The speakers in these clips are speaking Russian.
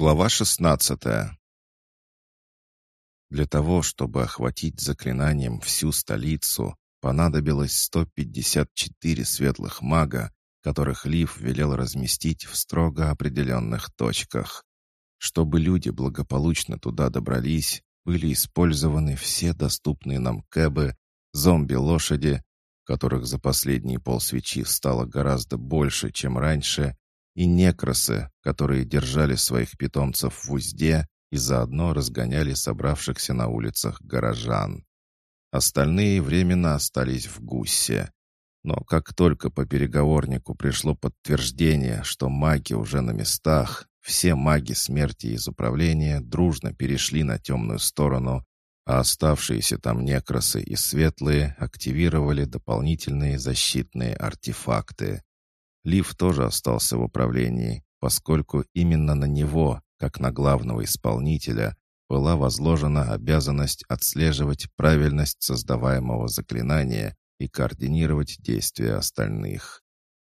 Глава 16 Для того, чтобы охватить заклинанием всю столицу, понадобилось 154 светлых мага, которых Лив велел разместить в строго определенных точках. Чтобы люди благополучно туда добрались, были использованы все доступные нам кэбы, зомби-лошади, которых за последние полсвечи стало гораздо больше, чем раньше, и некросы, которые держали своих питомцев в узде и заодно разгоняли собравшихся на улицах горожан. Остальные временно остались в гусе. Но как только по переговорнику пришло подтверждение, что маги уже на местах, все маги смерти из управления дружно перешли на темную сторону, а оставшиеся там некросы и светлые активировали дополнительные защитные артефакты. Лив тоже остался в управлении, поскольку именно на него, как на главного исполнителя, была возложена обязанность отслеживать правильность создаваемого заклинания и координировать действия остальных.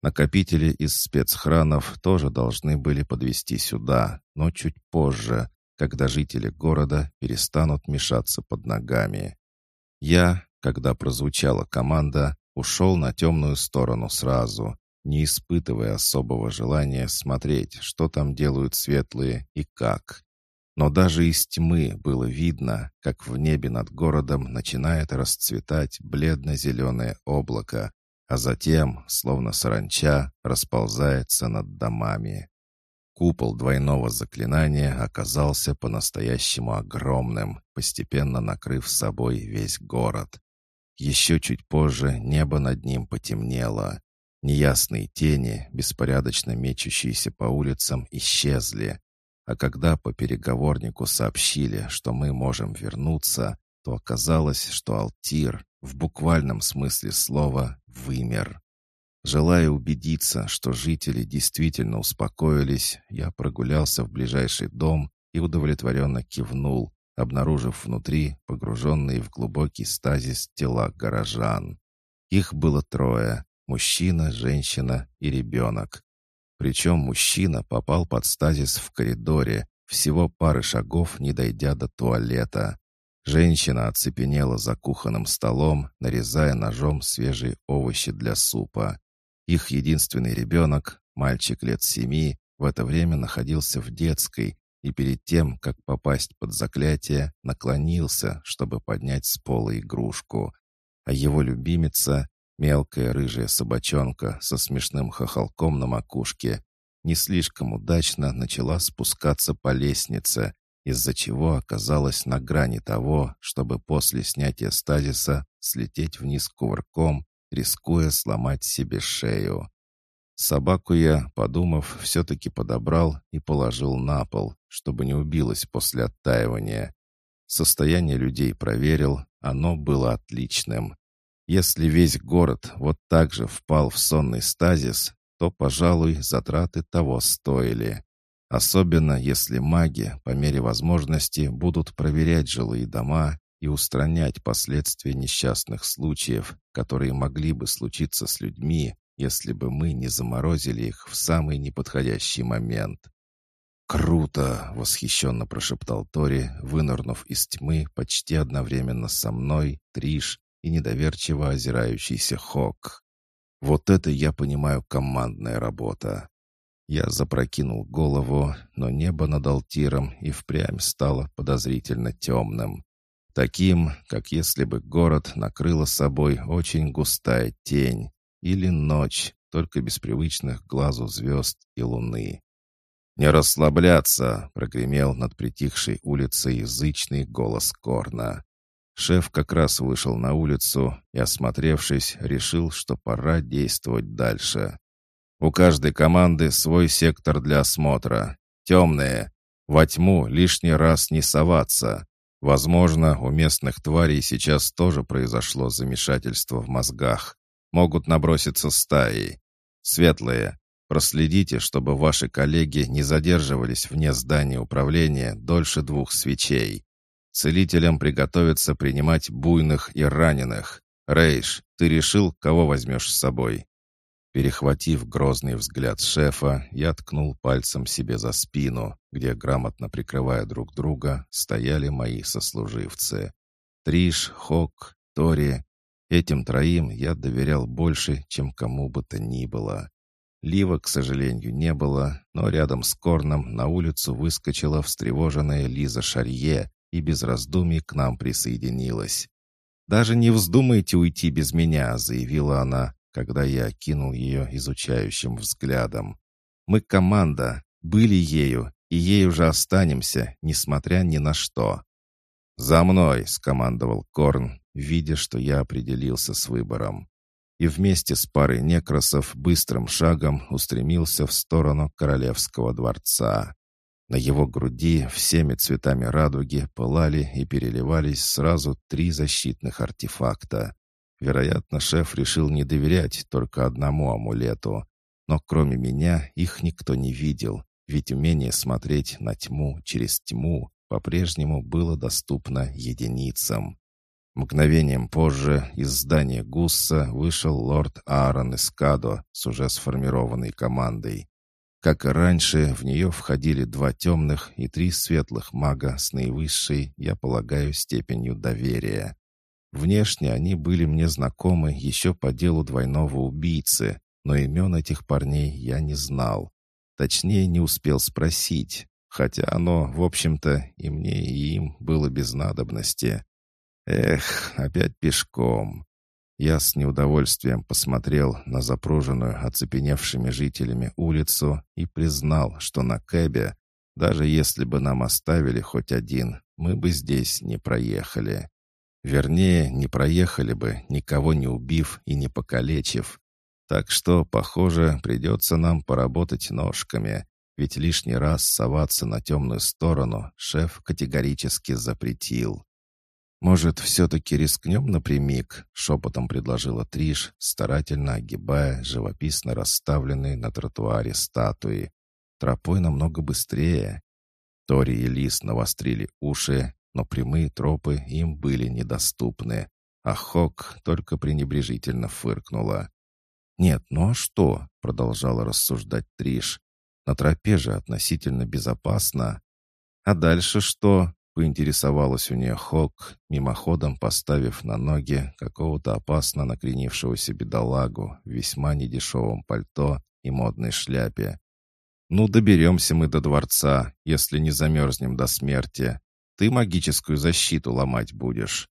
Накопители из спецхранов тоже должны были подвести сюда, но чуть позже, когда жители города перестанут мешаться под ногами. Я, когда прозвучала команда, ушел на темную сторону сразу, не испытывая особого желания смотреть, что там делают светлые и как. Но даже из тьмы было видно, как в небе над городом начинает расцветать бледно-зеленое облако, а затем, словно саранча, расползается над домами. Купол двойного заклинания оказался по-настоящему огромным, постепенно накрыв собой весь город. Еще чуть позже небо над ним потемнело. Неясные тени, беспорядочно мечущиеся по улицам, исчезли. А когда по переговорнику сообщили, что мы можем вернуться, то оказалось, что Алтир в буквальном смысле слова вымер. Желая убедиться, что жители действительно успокоились, я прогулялся в ближайший дом и удовлетворенно кивнул, обнаружив внутри погруженные в глубокий стазис тела горожан. Их было трое, Мужчина, женщина и ребенок. Причем мужчина попал под стазис в коридоре, всего пары шагов не дойдя до туалета. Женщина оцепенела за кухонным столом, нарезая ножом свежие овощи для супа. Их единственный ребенок, мальчик лет семи, в это время находился в детской и перед тем, как попасть под заклятие, наклонился, чтобы поднять с пола игрушку. А его любимица, Мелкая рыжая собачонка со смешным хохолком на макушке не слишком удачно начала спускаться по лестнице, из-за чего оказалась на грани того, чтобы после снятия стазиса слететь вниз кувырком, рискуя сломать себе шею. Собаку я, подумав, все-таки подобрал и положил на пол, чтобы не убилась после оттаивания. Состояние людей проверил, оно было отличным. Если весь город вот так же впал в сонный стазис, то, пожалуй, затраты того стоили. Особенно если маги, по мере возможности, будут проверять жилые дома и устранять последствия несчастных случаев, которые могли бы случиться с людьми, если бы мы не заморозили их в самый неподходящий момент. «Круто!» — восхищенно прошептал Тори, вынырнув из тьмы почти одновременно со мной, Триш и недоверчиво озирающийся Хок. Вот это я понимаю командная работа. Я запрокинул голову, но небо над Алтиром и впрямь стало подозрительно темным. Таким, как если бы город накрыла собой очень густая тень или ночь, только без привычных глазу звезд и луны. «Не расслабляться!» — прогремел над притихшей улицей язычный голос Корна. Шеф как раз вышел на улицу и, осмотревшись, решил, что пора действовать дальше. У каждой команды свой сектор для осмотра. Темные. Во тьму лишний раз не соваться. Возможно, у местных тварей сейчас тоже произошло замешательство в мозгах. Могут наброситься стаи. Светлые. Проследите, чтобы ваши коллеги не задерживались вне здания управления дольше двух свечей. Целителям приготовиться принимать буйных и раненых. Рейш, ты решил, кого возьмешь с собой?» Перехватив грозный взгляд шефа, я ткнул пальцем себе за спину, где, грамотно прикрывая друг друга, стояли мои сослуживцы. Триш, Хок, Тори. Этим троим я доверял больше, чем кому бы то ни было. Лива, к сожалению, не было, но рядом с Корном на улицу выскочила встревоженная Лиза Шарье и без раздумий к нам присоединилась. «Даже не вздумайте уйти без меня», — заявила она, когда я окинул ее изучающим взглядом. «Мы команда, были ею, и ею же останемся, несмотря ни на что». «За мной!» — скомандовал Корн, видя, что я определился с выбором. И вместе с парой некросов быстрым шагом устремился в сторону королевского дворца. На его груди всеми цветами радуги пылали и переливались сразу три защитных артефакта. Вероятно, шеф решил не доверять только одному амулету. Но кроме меня их никто не видел, ведь умение смотреть на тьму через тьму по-прежнему было доступно единицам. Мгновением позже из здания Гусса вышел лорд Аарон Эскадо с уже сформированной командой. Как и раньше, в нее входили два темных и три светлых мага с наивысшей, я полагаю, степенью доверия. Внешне они были мне знакомы еще по делу двойного убийцы, но имен этих парней я не знал. Точнее, не успел спросить, хотя оно, в общем-то, и мне, и им было без надобности. Эх, опять пешком. Я с неудовольствием посмотрел на запруженную оцепеневшими жителями улицу и признал, что на Кэбе, даже если бы нам оставили хоть один, мы бы здесь не проехали. Вернее, не проехали бы, никого не убив и не покалечив. Так что, похоже, придется нам поработать ножками, ведь лишний раз соваться на темную сторону шеф категорически запретил. «Может, все-таки рискнем напрямик?» — шепотом предложила Триш, старательно огибая живописно расставленные на тротуаре статуи. «Тропой намного быстрее». Тори и Лис навострили уши, но прямые тропы им были недоступны, а Хок только пренебрежительно фыркнула. «Нет, ну а что?» — продолжала рассуждать Триш. «На тропе же относительно безопасно». «А дальше что?» — поинтересовалась у нее Хок, мимоходом поставив на ноги какого-то опасно накренившегося бедолагу в весьма недешевом пальто и модной шляпе. «Ну, доберемся мы до дворца, если не замерзнем до смерти», ты магическую защиту ломать будешь?»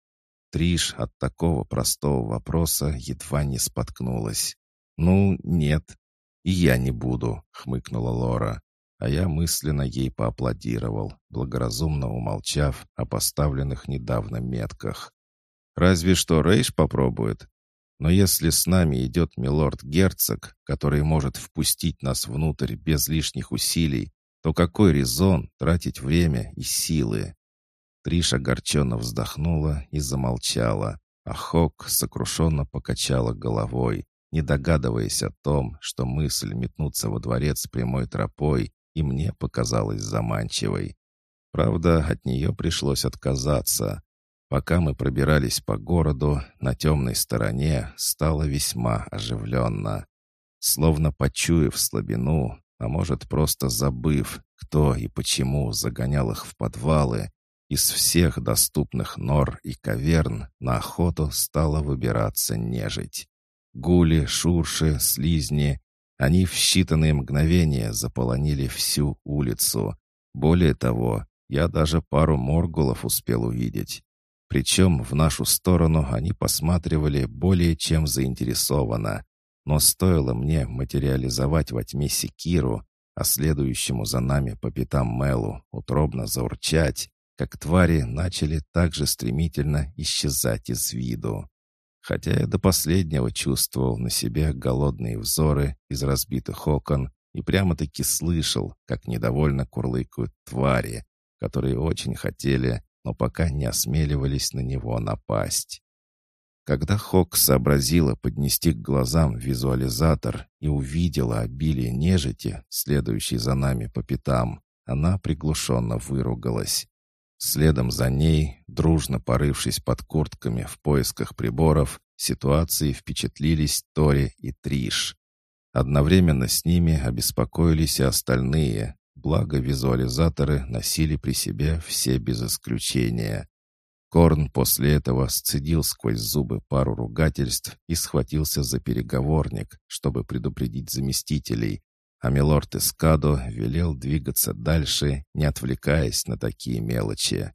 Триш от такого простого вопроса едва не споткнулась. «Ну, нет, и я не буду», — хмыкнула Лора. А я мысленно ей поаплодировал, благоразумно умолчав о поставленных недавно метках. «Разве что Рейш попробует. Но если с нами идет милорд-герцог, который может впустить нас внутрь без лишних усилий, то какой резон тратить время и силы?» Триш огорченно вздохнула и замолчала, а Хок сокрушенно покачала головой, не догадываясь о том, что мысль метнуться во дворец прямой тропой и мне показалась заманчивой. Правда, от нее пришлось отказаться. Пока мы пробирались по городу, на темной стороне стало весьма оживленно. Словно почуяв слабину, а может просто забыв, кто и почему загонял их в подвалы, из всех доступных нор и каверн на охоту стала выбираться нежить. Гули, шурши, слизни — они в считанные мгновения заполонили всю улицу. Более того, я даже пару моргулов успел увидеть. Причем в нашу сторону они посматривали более чем заинтересованно. Но стоило мне материализовать во тьме секиру, а следующему за нами по пятам Мелу утробно заурчать, как твари начали также стремительно исчезать из виду. Хотя я до последнего чувствовал на себе голодные взоры из разбитых окон и прямо-таки слышал, как недовольно курлыкают твари, которые очень хотели, но пока не осмеливались на него напасть. Когда Хок сообразила поднести к глазам визуализатор и увидела обилие нежити, следующей за нами по пятам, она приглушенно выругалась. Следом за ней, дружно порывшись под куртками в поисках приборов, ситуации впечатлились Тори и Триш. Одновременно с ними обеспокоились и остальные, благо визуализаторы носили при себе все без исключения. Корн после этого сцедил сквозь зубы пару ругательств и схватился за переговорник, чтобы предупредить заместителей, а милорд Эскадо велел двигаться дальше, не отвлекаясь на такие мелочи.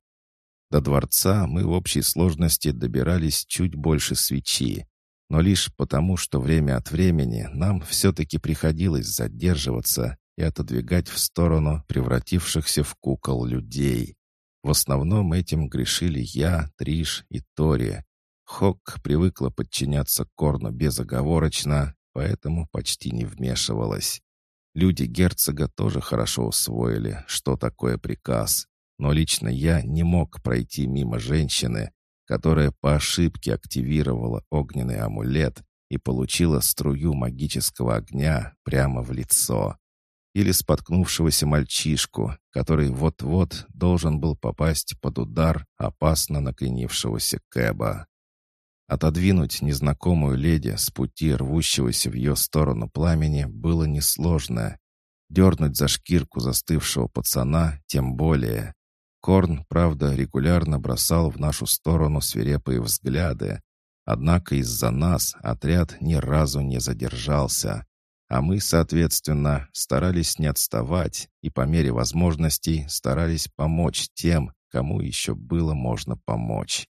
До дворца мы в общей сложности добирались чуть больше свечи, но лишь потому, что время от времени нам все-таки приходилось задерживаться и отодвигать в сторону превратившихся в кукол людей. В основном этим грешили я, Триш и Тори. Хок привыкла подчиняться Корну безоговорочно, поэтому почти не вмешивалась. Люди герцога тоже хорошо усвоили, что такое приказ, но лично я не мог пройти мимо женщины, которая по ошибке активировала огненный амулет и получила струю магического огня прямо в лицо. Или споткнувшегося мальчишку, который вот-вот должен был попасть под удар опасно накренившегося Кэба. Отодвинуть незнакомую леди с пути рвущегося в ее сторону пламени было несложно. Дернуть за шкирку застывшего пацана тем более. Корн, правда, регулярно бросал в нашу сторону свирепые взгляды. Однако из-за нас отряд ни разу не задержался. А мы, соответственно, старались не отставать и по мере возможностей старались помочь тем, кому еще было можно помочь.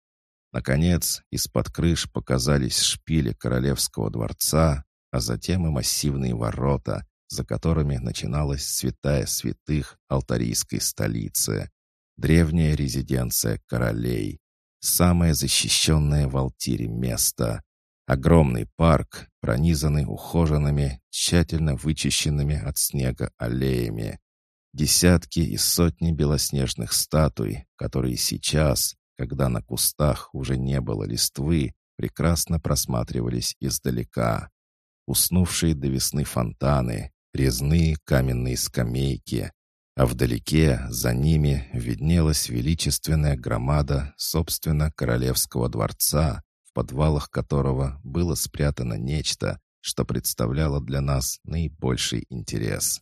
Наконец, из-под крыш показались шпили королевского дворца, а затем и массивные ворота, за которыми начиналась святая святых алтарийской столицы. Древняя резиденция королей. Самое защищенное в Алтире место. Огромный парк, пронизанный ухоженными, тщательно вычищенными от снега аллеями. Десятки и сотни белоснежных статуй, которые сейчас, когда на кустах уже не было листвы, прекрасно просматривались издалека. Уснувшие до весны фонтаны, резные каменные скамейки, а вдалеке, за ними, виднелась величественная громада, собственно, королевского дворца, в подвалах которого было спрятано нечто, что представляло для нас наибольший интерес.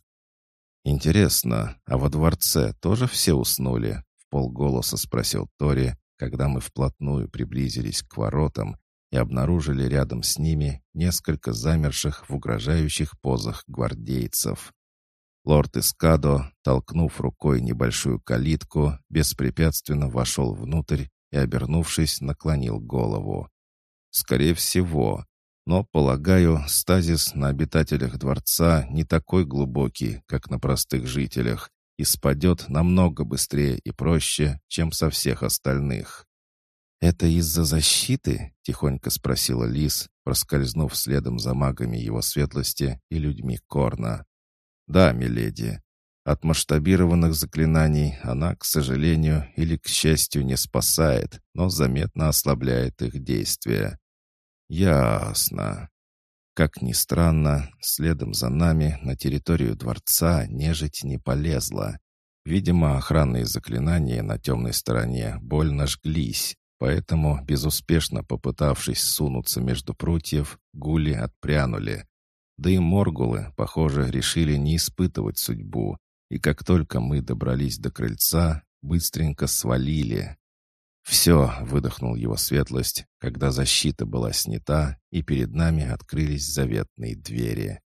«Интересно, а во дворце тоже все уснули?» — в полголоса спросил Тори, когда мы вплотную приблизились к воротам и обнаружили рядом с ними несколько замерших в угрожающих позах гвардейцев. Лорд Искадо, толкнув рукой небольшую калитку, беспрепятственно вошел внутрь и, обернувшись, наклонил голову. «Скорее всего. Но, полагаю, стазис на обитателях дворца не такой глубокий, как на простых жителях, и спадет намного быстрее и проще, чем со всех остальных». «Это из-за защиты?» — тихонько спросила Лис, проскользнув следом за магами его светлости и людьми Корна. «Да, миледи. От масштабированных заклинаний она, к сожалению или к счастью, не спасает, но заметно ослабляет их действие». «Ясно». Как ни странно, следом за нами на территорию дворца нежить не полезла. Видимо, охранные заклинания на темной стороне больно жглись, поэтому, безуспешно попытавшись сунуться между прутьев, гули отпрянули, да и моргулы, похоже, решили не испытывать судьбу, и как только мы добрались до крыльца, быстренько свалили. «Все», — выдохнул его светлость, когда защита была снята, и перед нами открылись заветные двери.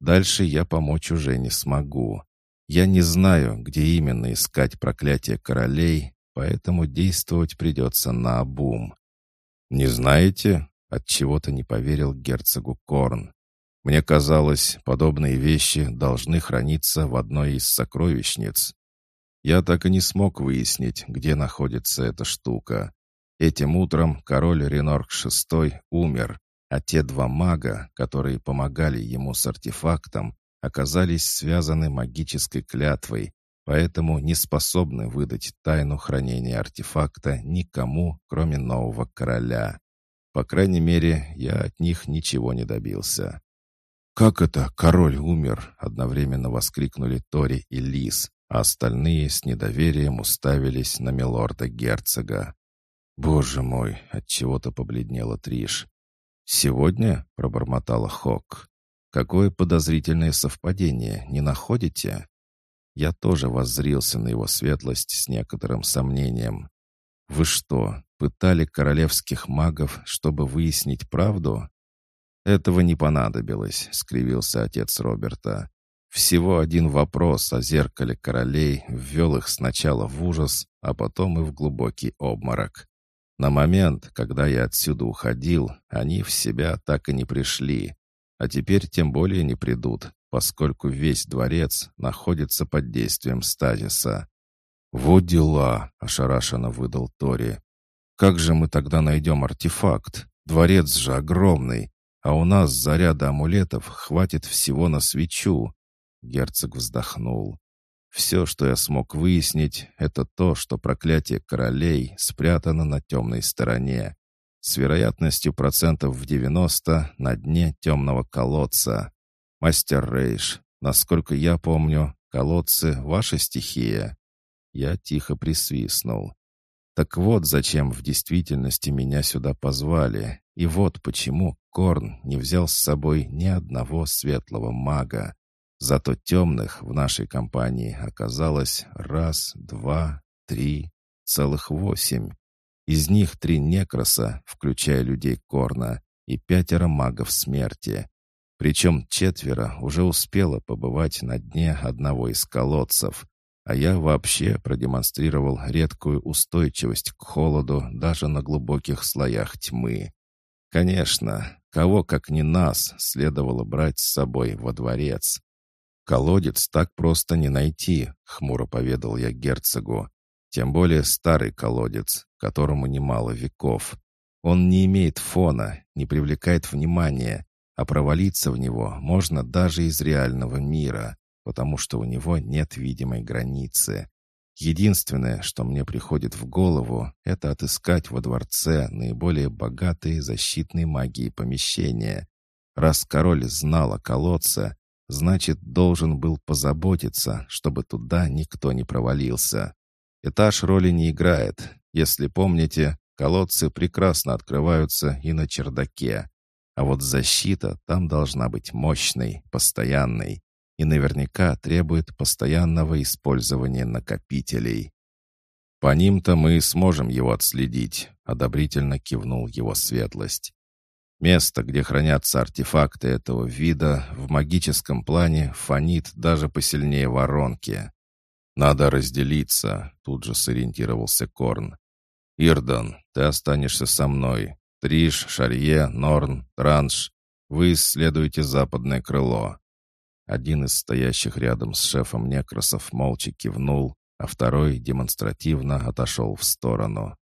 «Дальше я помочь уже не смогу. Я не знаю, где именно искать проклятие королей, поэтому действовать придется наобум». «Не знаете?» — отчего-то не поверил герцогу Корн. Мне казалось, подобные вещи должны храниться в одной из сокровищниц. Я так и не смог выяснить, где находится эта штука. Этим утром король Ренорк VI умер, а те два мага, которые помогали ему с артефактом, оказались связаны магической клятвой, поэтому не способны выдать тайну хранения артефакта никому, кроме нового короля. По крайней мере, я от них ничего не добился. «Как это король умер?» — одновременно воскликнули Тори и Лис, а остальные с недоверием уставились на милорда-герцога. «Боже мой!» — отчего-то побледнела Триш. «Сегодня?» — пробормотала Хок. Какое подозрительное совпадение, не находите?» Я тоже воззрился на его светлость с некоторым сомнением. «Вы что, пытали королевских магов, чтобы выяснить правду?» «Этого не понадобилось», — скривился отец Роберта. Всего один вопрос о зеркале королей ввел их сначала в ужас, а потом и в глубокий обморок. На момент, когда я отсюда уходил, они в себя так и не пришли. А теперь тем более не придут, поскольку весь дворец находится под действием стазиса. «Вот дела!» — ошарашенно выдал Тори. «Как же мы тогда найдем артефакт? Дворец же огромный, а у нас заряда амулетов хватит всего на свечу. Герцог вздохнул. Все, что я смог выяснить, это то, что проклятие королей спрятано на темной стороне. С вероятностью процентов в 90 на дне темного колодца. Мастер Рейш, насколько я помню, колодцы — ваша стихия. Я тихо присвистнул. Так вот, зачем в действительности меня сюда позвали. И вот почему Корн не взял с собой ни одного светлого мага. Зато темных в нашей компании оказалось раз, два, три, целых восемь. Из них три некроса, включая людей Корна, и пятеро магов смерти. Причем четверо уже успело побывать на дне одного из колодцев, а я вообще продемонстрировал редкую устойчивость к холоду даже на глубоких слоях тьмы. Конечно, кого как не нас следовало брать с собой во дворец. «Колодец так просто не найти», — хмуро поведал я герцогу. «Тем более старый колодец, которому немало веков. Он не имеет фона, не привлекает внимания, а провалиться в него можно даже из реального мира, потому что у него нет видимой границы. Единственное, что мне приходит в голову, это отыскать во дворце наиболее богатые защитные магии помещения. Раз король знал о колодце, Значит, должен был позаботиться, чтобы туда никто не провалился. Этаж роли не играет. Если помните, колодцы прекрасно открываются и на чердаке. А вот защита там должна быть мощной, постоянной и наверняка требует постоянного использования накопителей. «По ним-то мы сможем его отследить», — одобрительно кивнул его светлость. Место, где хранятся артефакты этого вида, в магическом плане фонит даже посильнее воронки. «Надо разделиться», — тут же сориентировался Корн. «Ирдан, ты останешься со мной. Триш, Шарье, Норн, Транш. Вы исследуете западное крыло». Один из стоящих рядом с шефом некросов молча кивнул, а второй демонстративно отошел в сторону.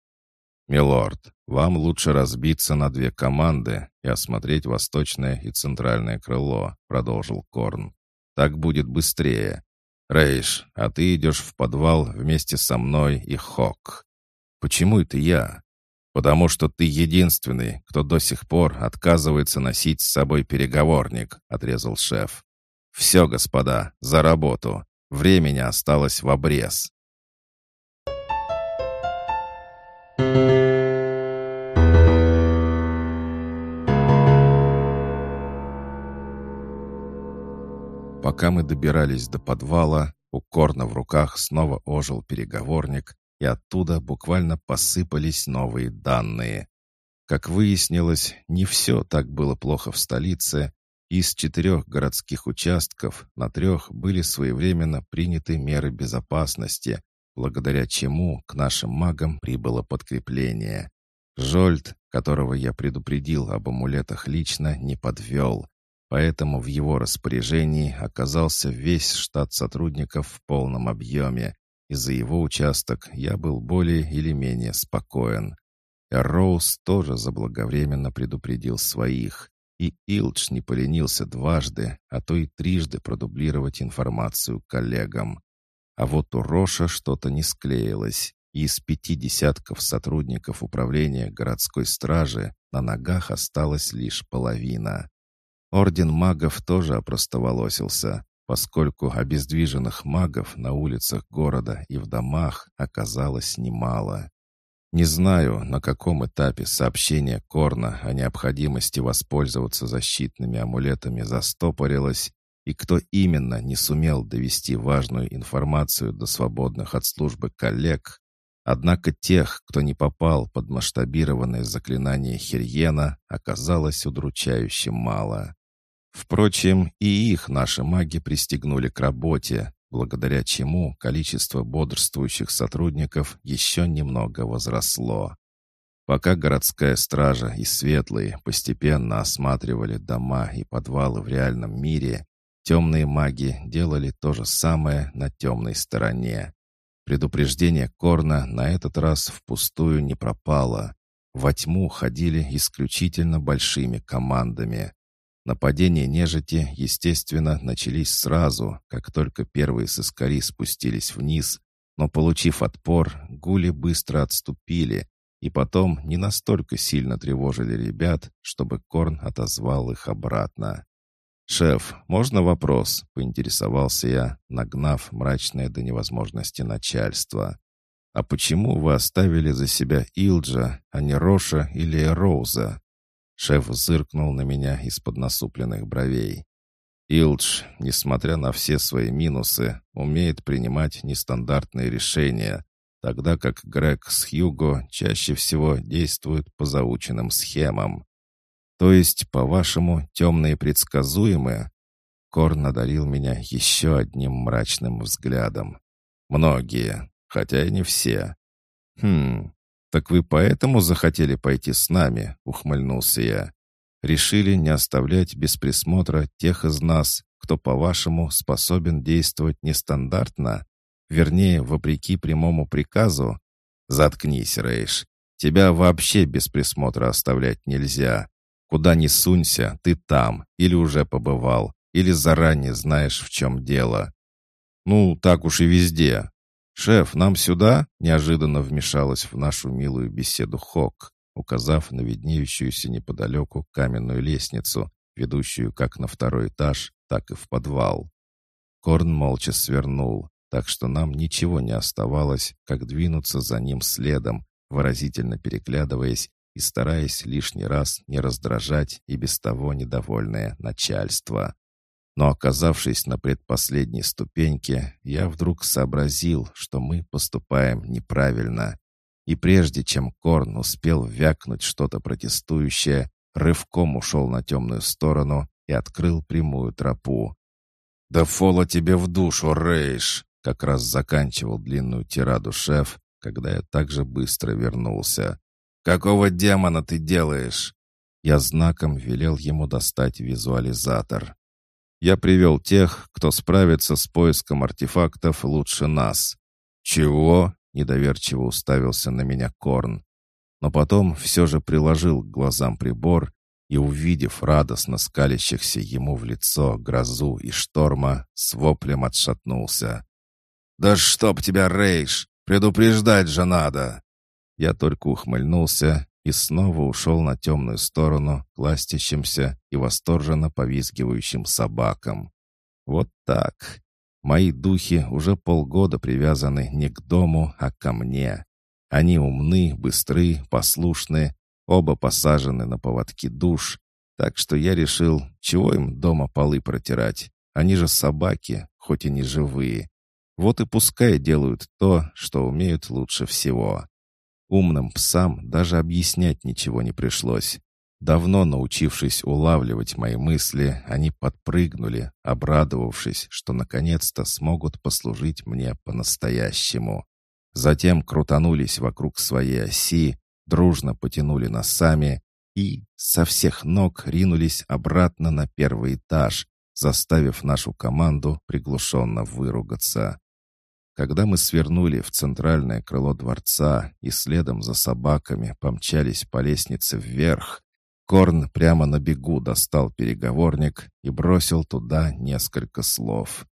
«Милорд, вам лучше разбиться на две команды и осмотреть восточное и центральное крыло», — продолжил Корн. «Так будет быстрее. Рейш, а ты идешь в подвал вместе со мной и Хок. Почему это я? Потому что ты единственный, кто до сих пор отказывается носить с собой переговорник», — отрезал шеф. «Все, господа, за работу. Времени осталось в обрез». Пока мы добирались до подвала, у Корна в руках снова ожил переговорник, и оттуда буквально посыпались новые данные. Как выяснилось, не все так было плохо в столице. Из четырех городских участков на трех были своевременно приняты меры безопасности, благодаря чему к нашим магам прибыло подкрепление. Жольд, которого я предупредил об амулетах лично, не подвел. Поэтому в его распоряжении оказался весь штат сотрудников в полном объеме, и за его участок я был более или менее спокоен. Эрроуз тоже заблаговременно предупредил своих, и Илдж не поленился дважды, а то и трижды продублировать информацию коллегам. А вот у Роша что-то не склеилось, и из пяти десятков сотрудников управления городской стражи на ногах осталась лишь половина. Орден магов тоже опростоволосился, поскольку обездвиженных магов на улицах города и в домах оказалось немало. Не знаю, на каком этапе сообщение Корна о необходимости воспользоваться защитными амулетами застопорилось, и кто именно не сумел довести важную информацию до свободных от службы коллег, Однако тех, кто не попал под масштабированное заклинание Хирьена, оказалось удручающе мало. Впрочем, и их наши маги пристегнули к работе, благодаря чему количество бодрствующих сотрудников еще немного возросло. Пока городская стража и светлые постепенно осматривали дома и подвалы в реальном мире, темные маги делали то же самое на темной стороне. Предупреждение Корна на этот раз впустую не пропало. Во тьму ходили исключительно большими командами. Нападения нежити, естественно, начались сразу, как только первые сыскари спустились вниз, но, получив отпор, гули быстро отступили, и потом не настолько сильно тревожили ребят, чтобы Корн отозвал их обратно. «Шеф, можно вопрос?» — поинтересовался я, нагнав мрачное до невозможности начальство. «А почему вы оставили за себя Илджа, а не Роша или Роуза?» Шеф зыркнул на меня из-под насупленных бровей. Илдж, несмотря на все свои минусы, умеет принимать нестандартные решения, тогда как Грег с Хьюго чаще всего действуют по заученным схемам. То есть, по-вашему, темные предсказуемые? Корн одарил меня еще одним мрачным взглядом. Многие, хотя и не все. Хм, так вы поэтому захотели пойти с нами, ухмыльнулся я. Решили не оставлять без присмотра тех из нас, кто, по-вашему, способен действовать нестандартно? Вернее, вопреки прямому приказу? Заткнись, Рейш. Тебя вообще без присмотра оставлять нельзя. Куда ни сунься, ты там, или уже побывал, или заранее знаешь, в чем дело. Ну, так уж и везде. Шеф, нам сюда? Неожиданно вмешалась в нашу милую беседу Хок, указав на виднеющуюся неподалеку каменную лестницу, ведущую как на второй этаж, так и в подвал. Корн молча свернул, так что нам ничего не оставалось, как двинуться за ним следом, выразительно переглядываясь и стараясь лишний раз не раздражать и без того недовольное начальство. Но оказавшись на предпоследней ступеньке, я вдруг сообразил, что мы поступаем неправильно. И прежде чем Корн успел вякнуть что-то протестующее, рывком ушел на темную сторону и открыл прямую тропу. «Да фола тебе в душу, Рейш!» Как раз заканчивал длинную тираду шеф, когда я так же быстро вернулся. «Какого демона ты делаешь?» Я знаком велел ему достать визуализатор. «Я привел тех, кто справится с поиском артефактов лучше нас». «Чего?» — недоверчиво уставился на меня Корн. Но потом все же приложил к глазам прибор и, увидев радостно скалящихся ему в лицо грозу и шторма, с воплем отшатнулся. «Да чтоб тебя, Рейш! Предупреждать же надо!» Я только ухмыльнулся и снова ушел на темную сторону ластящимся и восторженно повизгивающим собакам. Вот так. Мои духи уже полгода привязаны не к дому, а ко мне. Они умны, быстры, послушны, оба посажены на поводки душ, так что я решил, чего им дома полы протирать. Они же собаки, хоть и не живые. Вот и пускай делают то, что умеют лучше всего. Умным псам даже объяснять ничего не пришлось. Давно научившись улавливать мои мысли, они подпрыгнули, обрадовавшись, что наконец-то смогут послужить мне по-настоящему. Затем крутанулись вокруг своей оси, дружно потянули носами и со всех ног ринулись обратно на первый этаж, заставив нашу команду приглушенно выругаться. Когда мы свернули в центральное крыло дворца и следом за собаками помчались по лестнице вверх, Корн прямо на бегу достал переговорник и бросил туда несколько слов.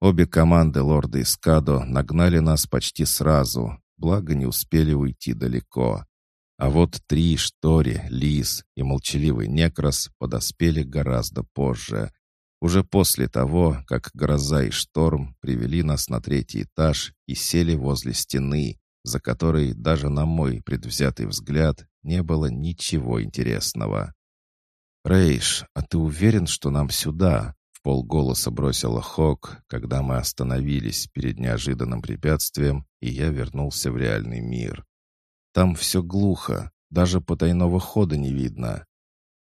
Обе команды лорда Искадо нагнали нас почти сразу, благо не успели уйти далеко. А вот три Штори, Лис и молчаливый Некрос подоспели гораздо позже, уже после того, как гроза и шторм привели нас на третий этаж и сели возле стены, за которой даже на мой предвзятый взгляд не было ничего интересного. «Рейш, а ты уверен, что нам сюда?» — в полголоса бросила Хок, когда мы остановились перед неожиданным препятствием, и я вернулся в реальный мир. «Там все глухо, даже потайного хода не видно».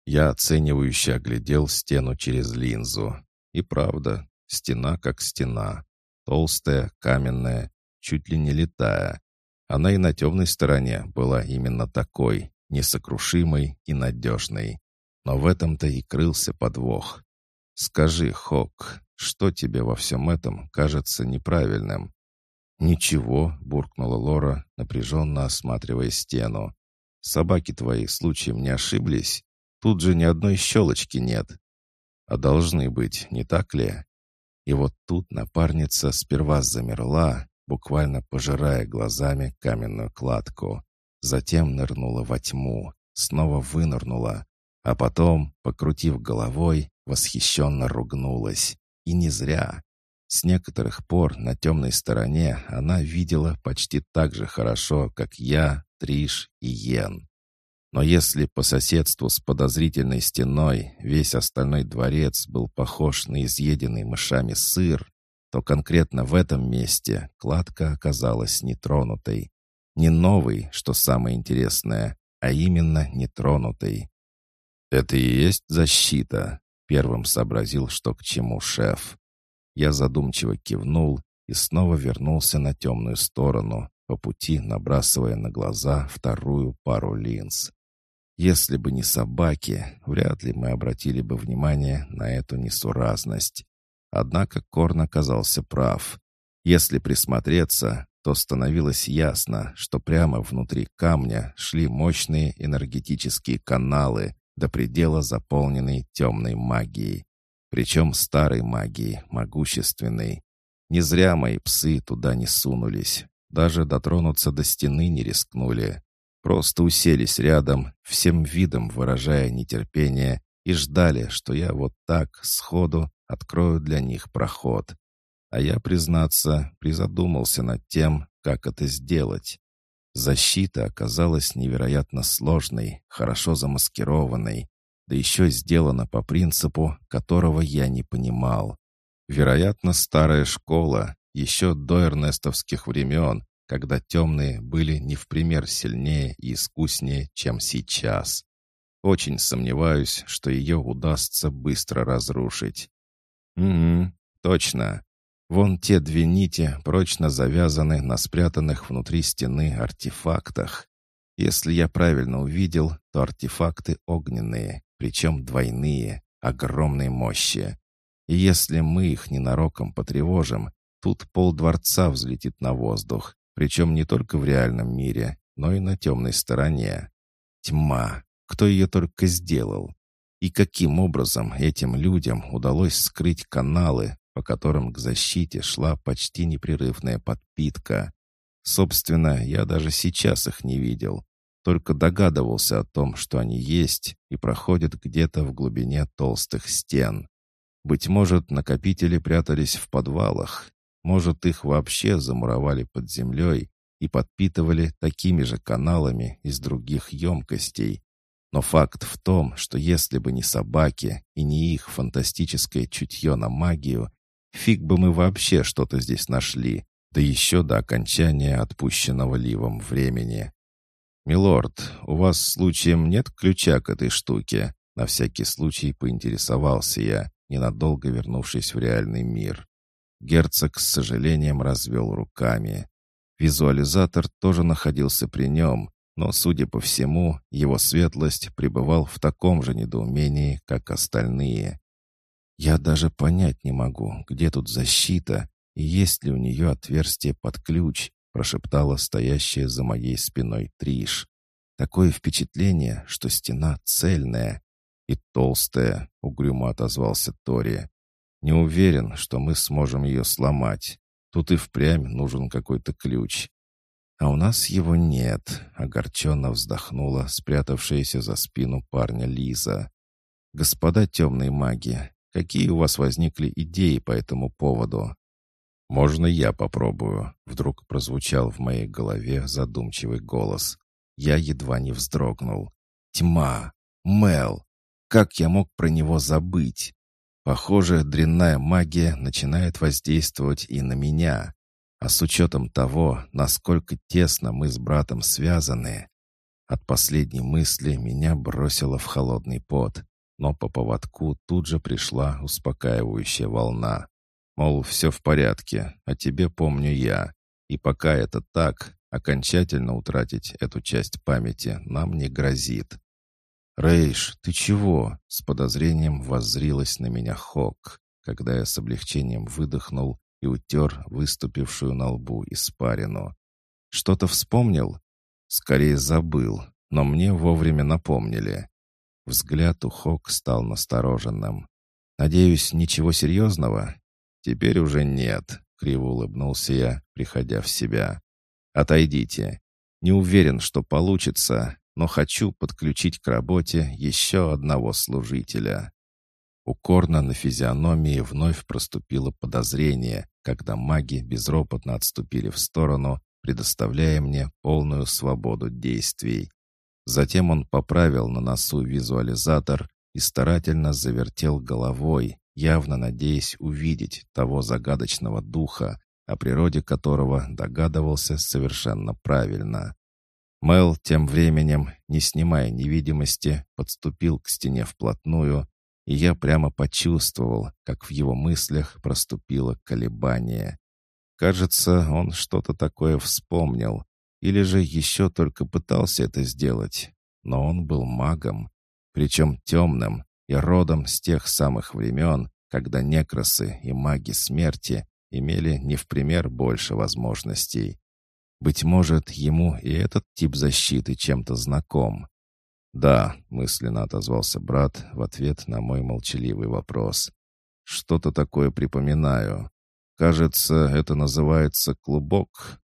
Я оценивающе оглядел стену через линзу. И правда, стена как стена. Толстая, каменная, чуть ли не летая. Она и на темной стороне была именно такой, несокрушимой и надежной. Но в этом-то и крылся подвох. «Скажи, Хок, что тебе во всем этом кажется неправильным?» «Ничего», — буркнула Лора, напряженно осматривая стену. «Собаки твои случаем не ошиблись? Тут же ни одной щелочки нет. А должны быть, не так ли?» И вот тут напарница сперва замерла, буквально пожирая глазами каменную кладку. Затем нырнула во тьму, снова вынырнула, а потом, покрутив головой, восхищенно ругнулась. И не зря. С некоторых пор на темной стороне она видела почти так же хорошо, как я, Триш и Йен. Но если по соседству с подозрительной стеной весь остальной дворец был похож на изъеденный мышами сыр, то конкретно в этом месте кладка оказалась нетронутой. Не новой, что самое интересное, а именно нетронутой. «Это и есть защита», — первым сообразил, что к чему шеф. Я задумчиво кивнул и снова вернулся на темную сторону, по пути набрасывая на глаза вторую пару линз. Если бы не собаки, вряд ли мы обратили бы внимание на эту несуразность. Однако Корн оказался прав. Если присмотреться, то становилось ясно, что прямо внутри камня шли мощные энергетические каналы, до предела заполненные темной магией. Причем старой магией, могущественной. Не зря мои псы туда не сунулись. Даже дотронуться до стены не рискнули. Просто уселись рядом, всем видом выражая нетерпение, и ждали, что я вот так, сходу, открою для них проход. А я, признаться, призадумался над тем, как это сделать. Защита оказалась невероятно сложной, хорошо замаскированной, да еще сделана по принципу, которого я не понимал. Вероятно, старая школа, еще до эрнестовских времен, когда темные были не в пример сильнее и искуснее, чем сейчас. Очень сомневаюсь, что ее удастся быстро разрушить. Угу, точно. Вон те две нити прочно завязаны на спрятанных внутри стены артефактах. Если я правильно увидел, то артефакты огненные, причем двойные, огромной мощи. И если мы их ненароком потревожим, тут пол дворца взлетит на воздух, причем не только в реальном мире, но и на темной стороне. Тьма. Кто ее только сделал? И каким образом этим людям удалось скрыть каналы, по которым к защите шла почти непрерывная подпитка? Собственно, я даже сейчас их не видел, только догадывался о том, что они есть и проходят где-то в глубине толстых стен. Быть может, накопители прятались в подвалах, может, их вообще замуровали под землей и подпитывали такими же каналами из других емкостей, но факт в том, что если бы не собаки и не их фантастическое чутье на магию, фиг бы мы вообще что-то здесь нашли, да еще до окончания отпущенного ливом времени. «Милорд, у вас случаем нет ключа к этой штуке?» На всякий случай поинтересовался я, ненадолго вернувшись в реальный мир. Герцог с сожалением развел руками. Визуализатор тоже находился при нем, но, судя по всему, его светлость пребывал в таком же недоумении, как остальные. «Я даже понять не могу, где тут защита и есть ли у нее отверстие под ключ», прошептала стоящая за моей спиной Триш. «Такое впечатление, что стена цельная и толстая», — угрюмо отозвался Тори. «Не уверен, что мы сможем ее сломать. Тут и впрямь нужен какой-то ключ. «А у нас его нет», — огорченно вздохнула спрятавшаяся за спину парня Лиза. «Господа темные маги, какие у вас возникли идеи по этому поводу?» «Можно я попробую?» — вдруг прозвучал в моей голове задумчивый голос. Я едва не вздрогнул. «Тьма! Мел! Как я мог про него забыть? Похоже, дрянная магия начинает воздействовать и на меня. А с учетом того, насколько тесно мы с братом связаны, от последней мысли меня бросило в холодный пот, но по поводку тут же пришла успокаивающая волна. Мол, все в порядке, а тебе помню я. И пока это так, окончательно утратить эту часть памяти нам не грозит. «Рейш, ты чего?» — с подозрением воззрилась на меня Хок, когда я с облегчением выдохнул и утер выступившую на лбу испарину. «Что-то вспомнил?» Скорее забыл, но мне вовремя напомнили. Взгляд у Хок стал настороженным. «Надеюсь, ничего серьезного?» «Теперь уже нет», — криво улыбнулся я, приходя в себя. «Отойдите. Не уверен, что получится, но хочу подключить к работе еще одного служителя». У Корна на физиономии вновь проступило подозрение, когда маги безропотно отступили в сторону, предоставляя мне полную свободу действий. Затем он поправил на носу визуализатор и старательно завертел головой, явно надеясь увидеть того загадочного духа, о природе которого догадывался совершенно правильно. Мел тем временем, не снимая невидимости, подступил к стене вплотную, и я прямо почувствовал, как в его мыслях проступило колебание. Кажется, он что-то такое вспомнил. Или же еще только пытался это сделать. Но он был магом. Причем темным и родом с тех самых времен, когда некросы и маги смерти имели не в пример больше возможностей. Быть может, ему и этот тип защиты чем-то знаком. «Да», — мысленно отозвался брат в ответ на мой молчаливый вопрос. «Что-то такое припоминаю. Кажется, это называется клубок.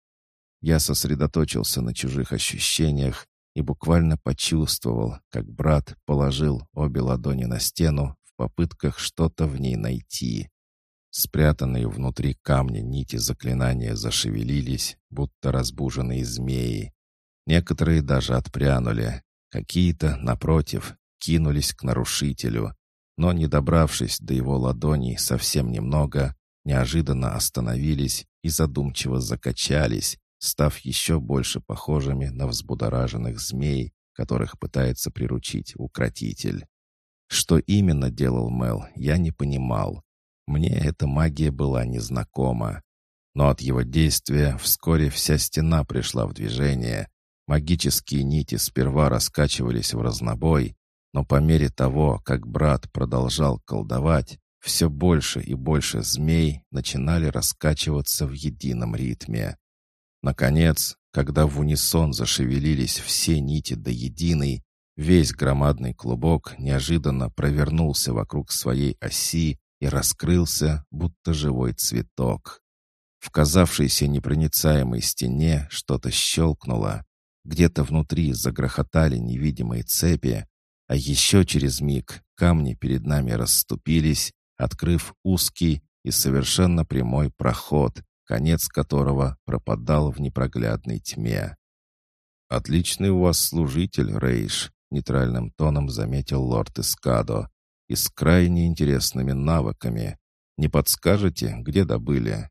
Я сосредоточился на чужих ощущениях и буквально почувствовал, как брат положил обе ладони на стену в попытках что-то в ней найти. Спрятанные внутри камня нити заклинания зашевелились, будто разбуженные змеи. Некоторые даже отпрянули, какие-то, напротив, кинулись к нарушителю, но, не добравшись до его ладоней совсем немного, неожиданно остановились и задумчиво закачались, став еще больше похожими на взбудораженных змей, которых пытается приручить укротитель. Что именно делал Мел, я не понимал. Мне эта магия была незнакома. Но от его действия вскоре вся стена пришла в движение. Магические нити сперва раскачивались в разнобой, но по мере того, как брат продолжал колдовать, все больше и больше змей начинали раскачиваться в едином ритме. Наконец, когда в унисон зашевелились все нити до единой, весь громадный клубок неожиданно провернулся вокруг своей оси и раскрылся, будто живой цветок. В казавшейся непроницаемой стене что-то щелкнуло. Где-то внутри загрохотали невидимые цепи, а еще через миг камни перед нами расступились, открыв узкий и совершенно прямой проход, конец которого пропадал в непроглядной тьме. «Отличный у вас служитель, Рейш», — нейтральным тоном заметил лорд Искадо, «и с крайне интересными навыками. Не подскажете, где добыли?»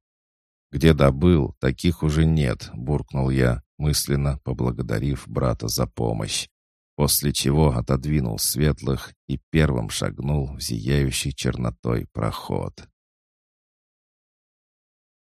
«Где добыл, таких уже нет», — буркнул я, мысленно поблагодарив брата за помощь после чего отодвинул светлых и первым шагнул в зияющий чернотой проход.